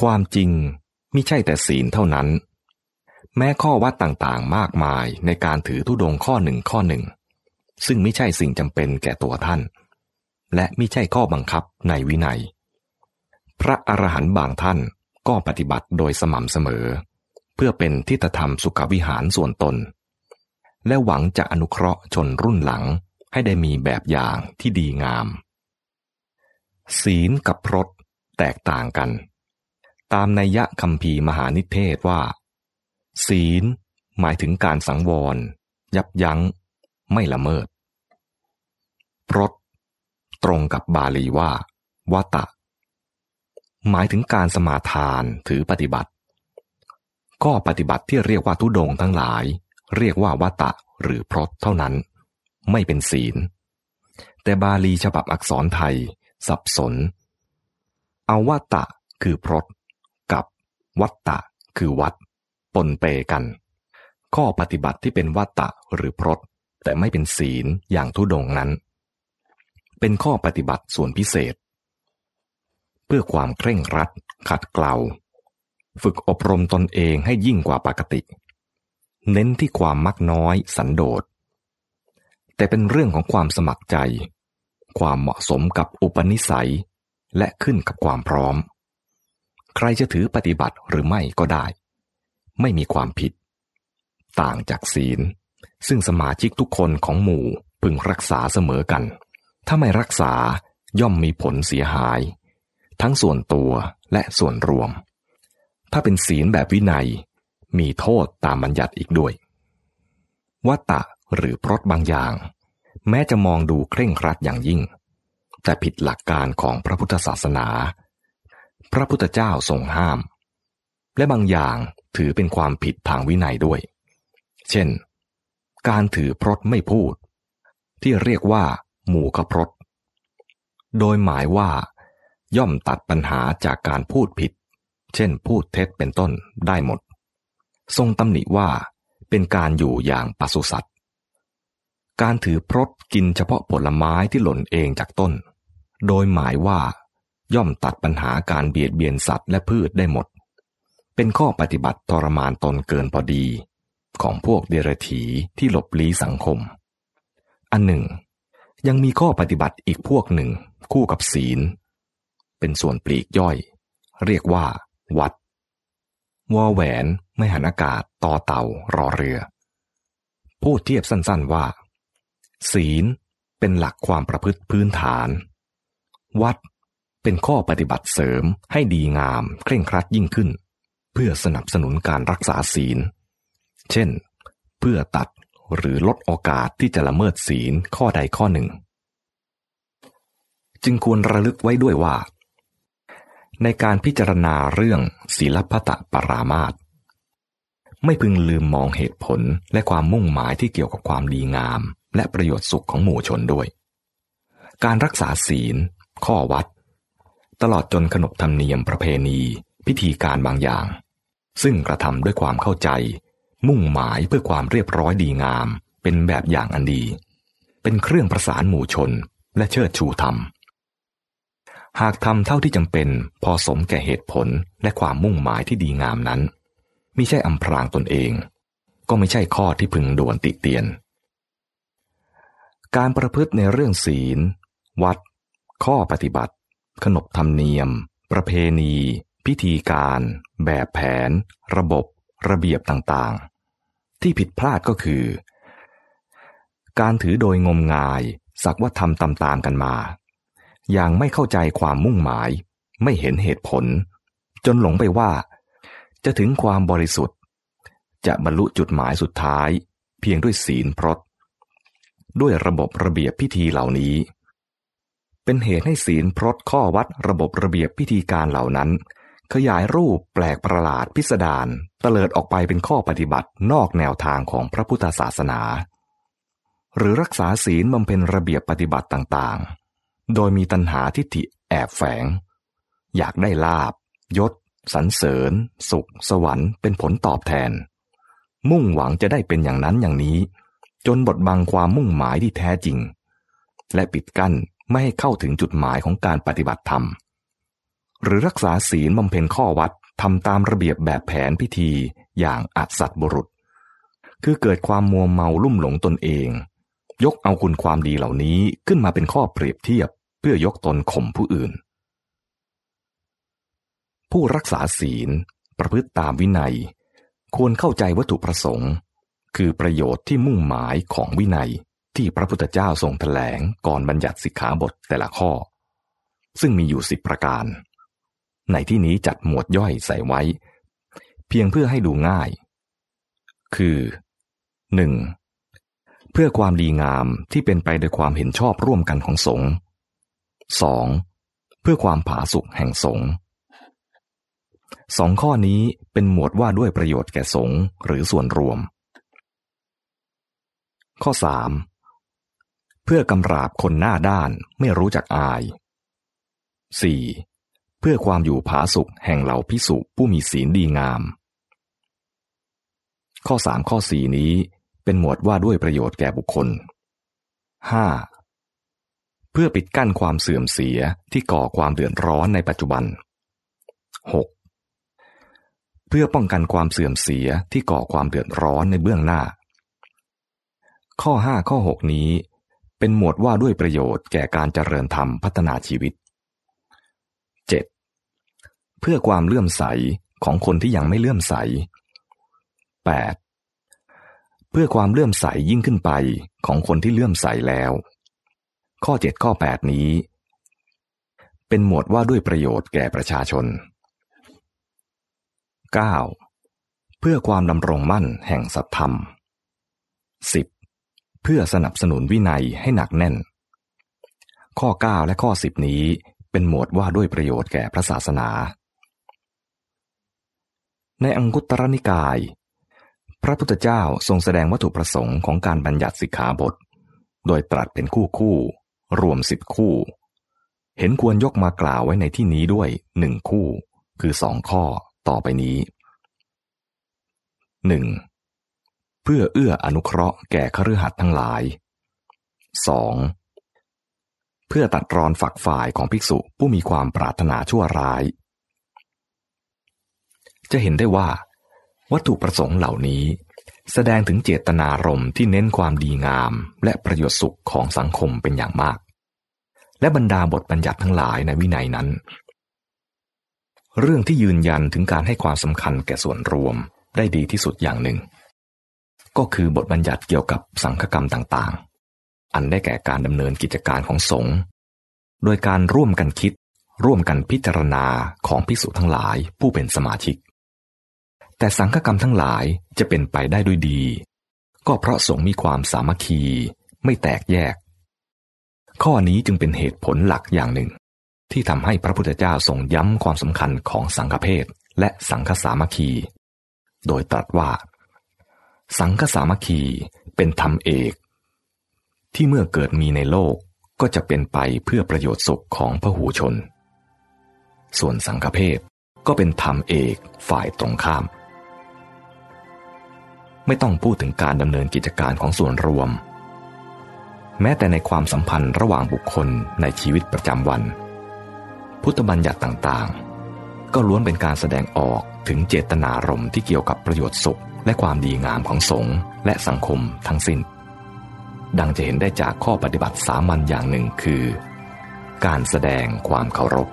ความจริงไม่ใช่แต่ศีลเท่านั้น แม้ข้อวัดต่างๆมากมายในการถือธุดงข้อหนึ่งข้อหนึ่ง ซึ่งไม่ใช่สิ่งจำเป็นแก่ตัวท่าน และไม่ใช่ข้อบังคับในวินัย พระอรหันต์บางท่านก็ปฏิบัติโดยสม่ำเสมอ เพื่อเป็นทิฏฐธรรมสุขวิหารส่วนตน และหวังจะอนุเคราะห์ชนรุ่นหลังให้ได้มีแบบอย่างที่ดีงาม ศีลกับพรตแตกต่างกัน ตามนัยยะคำพีมหานิเทศว่า ศีล หมายถึงการสังวร ยับยั้ง ไม่ละเมิดพรตตรงกับบาลีว่าวัตะ หมายถึงการสมาทานถือปฏิบัติ ก็ปฏิบัติที่เรียกว่าทุดงทั้งหลาย เรียกว่าวัตะหรือพรตเท่านั้น ไม่เป็นศีล แต่บาลีฉบับอักษรไทย สับสน เอาวัตะคือพรต วัตตะคือวัด ปนเปกัน ข้อปฏิบัติที่เป็นวัตตะหรือพรตแต่ไม่เป็นศีลอย่างทุดงนั้น เป็นข้อปฏิบัติส่วนพิเศษ เพื่อความเคร่งรัด ขัดเกลาฝึกอบรมตนเองให้ยิ่งกว่าปกติ เน้นที่ความมักน้อยสันโดษ แต่เป็นเรื่องของความสมัครใจ ความเหมาะสมกับอุปนิสัย และขึ้นกับความพร้อม ใครจะถือปฏิบัติหรือไม่ก็ได้ ไม่มีความผิด ต่างจากศีล ซึ่งสมาชิกทุกคนของหมู่พึงรักษาเสมอกัน ถ้าไม่รักษาย่อมมีผลเสียหาย ทั้งส่วนตัวและส่วนรวม ถ้าเป็นศีลแบบวินัย มีโทษตามบัญญัติอีกด้วยวัตตะหรือพรตบางอย่าง แม้จะมองดูเคร่งครัดอย่างยิ่ง แต่ผิดหลักการของพระพุทธศาสนา พระพุทธเจ้าทรงห้าม และบางอย่างถือเป็นความผิดทางวินัยด้วย เช่น การถือพรตไม่พูด ที่เรียกว่า หมู่ขพรตโดยหมายว่า ย่อมตัดปัญหาจากการพูดผิด เช่นพูดเท็จเป็นต้นได้หมด ทรงตำหนิว่าเป็นการอยู่อย่างปศุสัตว์การถือพรตกินเฉพาะผลไม้ที่หล่นเองจากต้น โดยหมายว่า ย่อมตัดปัญหาการเบียดเบียนสัตว์และพืชได้หมด เป็นข้อปฏิบัติทรมานตนเกินพอดี ของพวกเดรถีที่หลบลี้สังคม อันหนึ่ง ยังมีข้อปฏิบัติอีกพวกหนึ่งคู่กับศีล เป็นส่วนปลีกย่อย เรียกว่า วัดวอแหวนไม่หันอากาศต่อเต่ารอเรือ พูดเทียบสั้นๆว่า ศีลเป็นหลักความประพฤติพื้นฐาน วัด เป็นข้อปฏิบัติเสริมให้ดีงาม เคร่งครัดยิ่งขึ้น เพื่อสนับสนุนการรักษาศีล เช่น เพื่อตัดหรือลดโอกาสที่จะละเมิดศีลข้อใดข้อหนึ่ง จึงควรระลึกไว้ด้วยว่า ในการพิจารณาเรื่องศีลพัตปรามาตไม่พึงลืมมองเหตุผลและความมุ่งหมายที่เกี่ยวกับความดีงาม และประโยชน์สุขของหมู่ชนด้วย การรักษาศีล ข้อวัด ตลอดจนขนบธรรมเนียมประเพณี พิธีการบางอย่าง ซึ่งกระทำด้วยความเข้าใจ มุ่งหมายเพื่อความเรียบร้อยดีงาม เป็นแบบอย่างอันดี เป็นเครื่องประสานหมู่ชนและเชิดชูธรรม หากทำเท่าที่จำเป็นพอสมแก่เหตุผลและความมุ่งหมายที่ดีงามนั้นไม่ใช่อำพรางตนเอง ก็ไม่ใช่ข้อที่พึงด่วนติเตียน การประพฤติในเรื่องศีล วัด ข้อปฏิบัติ ขนบธรรมเนียม ประเพณี พิธีการ แบบแผน ระบบ ระเบียบต่างๆ ที่ผิดพลาดก็คือ การถือโดยงมงาย สักว่าทำตามๆกันมา อย่างไม่เข้าใจความมุ่งหมาย ไม่เห็นเหตุผล จนหลงไปว่า จะถึงความบริสุทธิ์ จะบรรลุจุดหมายสุดท้าย เพียงด้วยศีลพรตด้วยระบบระเบียบพิธีเหล่านี้ เป็นเหตุให้ศีลพรตข้อวัดระบบระเบียบพิธีการเหล่านั้น ขยายรูปแปลกประหลาดพิสดารเตลิดออกไปเป็นข้อปฏิบัตินอกแนวทางของพระพุทธศาสนา หรือรักษาศีลบำเพ็ญระเบียบปฏิบัติต่างๆ โดยมีตัณหาทิฏฐิแอบแฝง อยากได้ลาบยศสรรเสริญ สุข สวรรค์เป็นผลตอบแทน มุ่งหวังจะได้เป็นอย่างนั้นอย่างนี้ จนบดบังความมุ่งหมายที่แท้จริง และปิดกั้น ไม่ให้เข้าถึงจุดหมายของการปฏิบัติธรรม หรือรักษาศีลบำเพ็ญข้อวัดทำตามระเบียบแบบแผนพิธีอย่างอัศบุรุษ คือเกิดความมัวเมาลุ่มหลงตนเอง ยกเอาคุณความดีเหล่านี้ขึ้นมาเป็นข้อเปรียบเทียบเพื่อยกตนข่มผู้อื่น ผู้รักษาศีลประพฤติตามวินัย ควรเข้าใจวัตถุประสงค์ คือประโยชน์ที่มุ่งหมายของวินัย ที่พระพุทธเจ้าทรงแถลงก่อนบัญญัติสิกขาบทแต่ละข้อ ซึ่งมีอยู่สิบประการ ในที่นี้จัดหมวดย่อยใส่ไว้ เพียงเพื่อให้ดูง่าย คือ 1. เพื่อความดีงามที่เป็นไปโดยความเห็นชอบร่วมกันของสงฆ์ 2. เพื่อความผาสุกแห่งสงฆ์สองข้อนี้เป็นหมวดว่าด้วยประโยชน์แก่สงฆ์หรือส่วนรวมข้อ 3. เพื่อกำราบคนหน้าด้านไม่รู้จักอาย 4. เพื่อความอยู่ผาสุกแห่งเหล่าพิสุผู้มีศีลดีงาม ข้อ 3 ข้อ 4 นี้เป็นหมวดว่าด้วยประโยชน์แก่บุคคล 5. เพื่อปิดกั้นความเสื่อมเสียที่ก่อความเดือดร้อนในปัจจุบัน 6. เพื่อป้องกันความเสื่อมเสียที่ก่อความเดือดร้อนในเบื้องหน้า ข้อ 5 ข้อ 6 นี้ เป็นหมวดว่าด้วยประโยชน์แก่การเจริญธรรมพัฒนาชีวิต 7. เพื่อความเลื่อมใสของคนที่ยังไม่เลื่อมใส 8. เพื่อความเลื่อมใสยิ่งขึ้นไปของคนที่เลื่อมใสแล้ว ข้อ 7 ข้อ 8 นี้ เป็นหมวดว่าด้วยประโยชน์แก่ประชาชน 9. เพื่อความดำรงมั่นแห่งสัตธรรม 10. เพื่อสนับสนุนวินัยให้หนักแน่น ข้อ 9 และข้อ 10 นี้เป็นหมวดว่าด้วยประโยชน์แก่พระศาสนา ในอังคุตรนิกาย พระพุทธเจ้าทรงแสดงวัตถุประสงค์ของการบัญญัติสิกขาบท โดยตรัสเป็นคู่คู่ รวมสิบคู่ เห็นควรยกมากล่าวไว้ในที่นี้ด้วยหนึ่งคู่ คือสองข้อต่อไปนี้ 1. เพื่อเอื้ออนุเคราะห์แก่คฤหัสถ์ทั้งหลาย 2. เพื่อตัดรอนฝักฝ่ายของภิกษุผู้มีความปรารถนาชั่วร้าย จะเห็นได้ว่า วัตถุประสงค์เหล่านี้ แสดงถึงเจตนารมณ์ที่เน้นความดีงามและประโยชน์สุขของสังคมเป็นอย่างมาก และบรรดาบทบัญญัติทั้งหลายในวินัยนั้น เรื่องที่ยืนยันถึงการให้ความสำคัญแก่ส่วนรวมได้ดีที่สุดอย่างหนึ่ง ก็คือบทบัญญัติเกี่ยวกับสังฆกรรมต่างๆ อันได้แก่การดำเนินกิจการของสงฆ์โดยการร่วมกันคิด ร่วมกันพิจารณาของพิสุทั้งหลายผู้เป็นสมาชิก แต่สังฆกรรมทั้งหลายจะเป็นไปได้ด้วยดี ก็เพราะสงฆ์มีความสามัคคีไม่แตกแยก ข้อนี้จึงเป็นเหตุผลหลักอย่างหนึ่ง ที่ทำให้พระพุทธเจ้าทรงย้ำความสำคัญของสังฆเพศและสังฆสามัคคี โดยตรัสว่า สังฆสามัคคีเป็นธรรมเอก ที่เมื่อเกิดมีในโลกก็จะเป็นไปเพื่อประโยชน์สุขของพหูชน ส่วนสังฆเพศก็เป็นธรรมเอกฝ่ายตรงข้าม ไม่ต้องพูดถึงการดำเนินกิจการของส่วนรวม แม้แต่ในความสัมพันธ์ระหว่างบุคคลในชีวิตประจำวัน พุทธบัญญัติต่างๆ ก็ล้วนเป็นการแสดงออกถึงเจตนารมณ์ที่เกี่ยวกับประโยชน์สุข และความดีงามของสงฆ์และสังคมทั้งสิน้น ดังจะเห็นได้จากข้อปฏิบัติสามัญอย่างหนึ่งคือ การแสดงความเคารพ